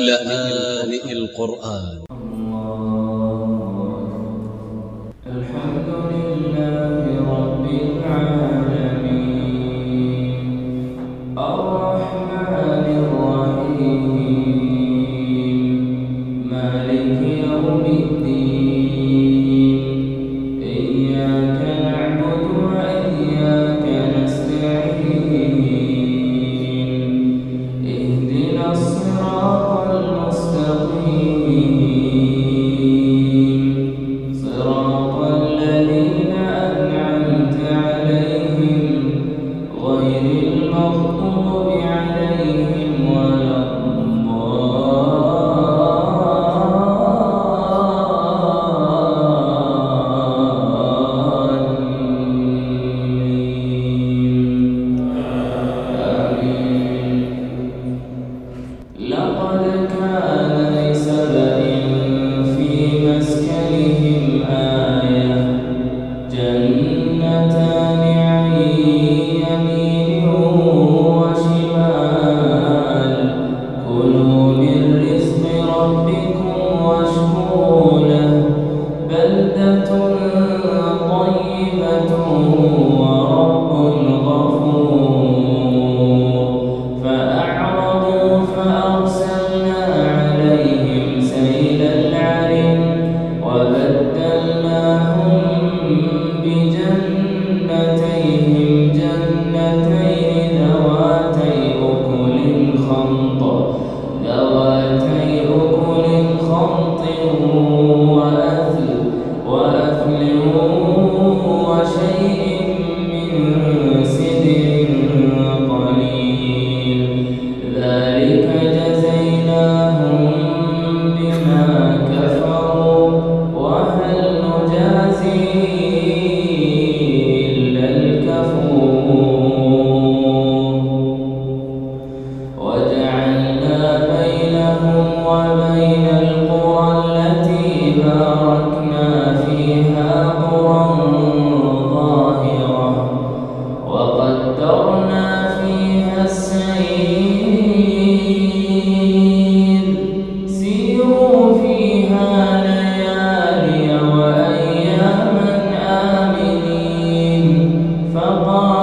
لآن القرآن. مسكنهم فقال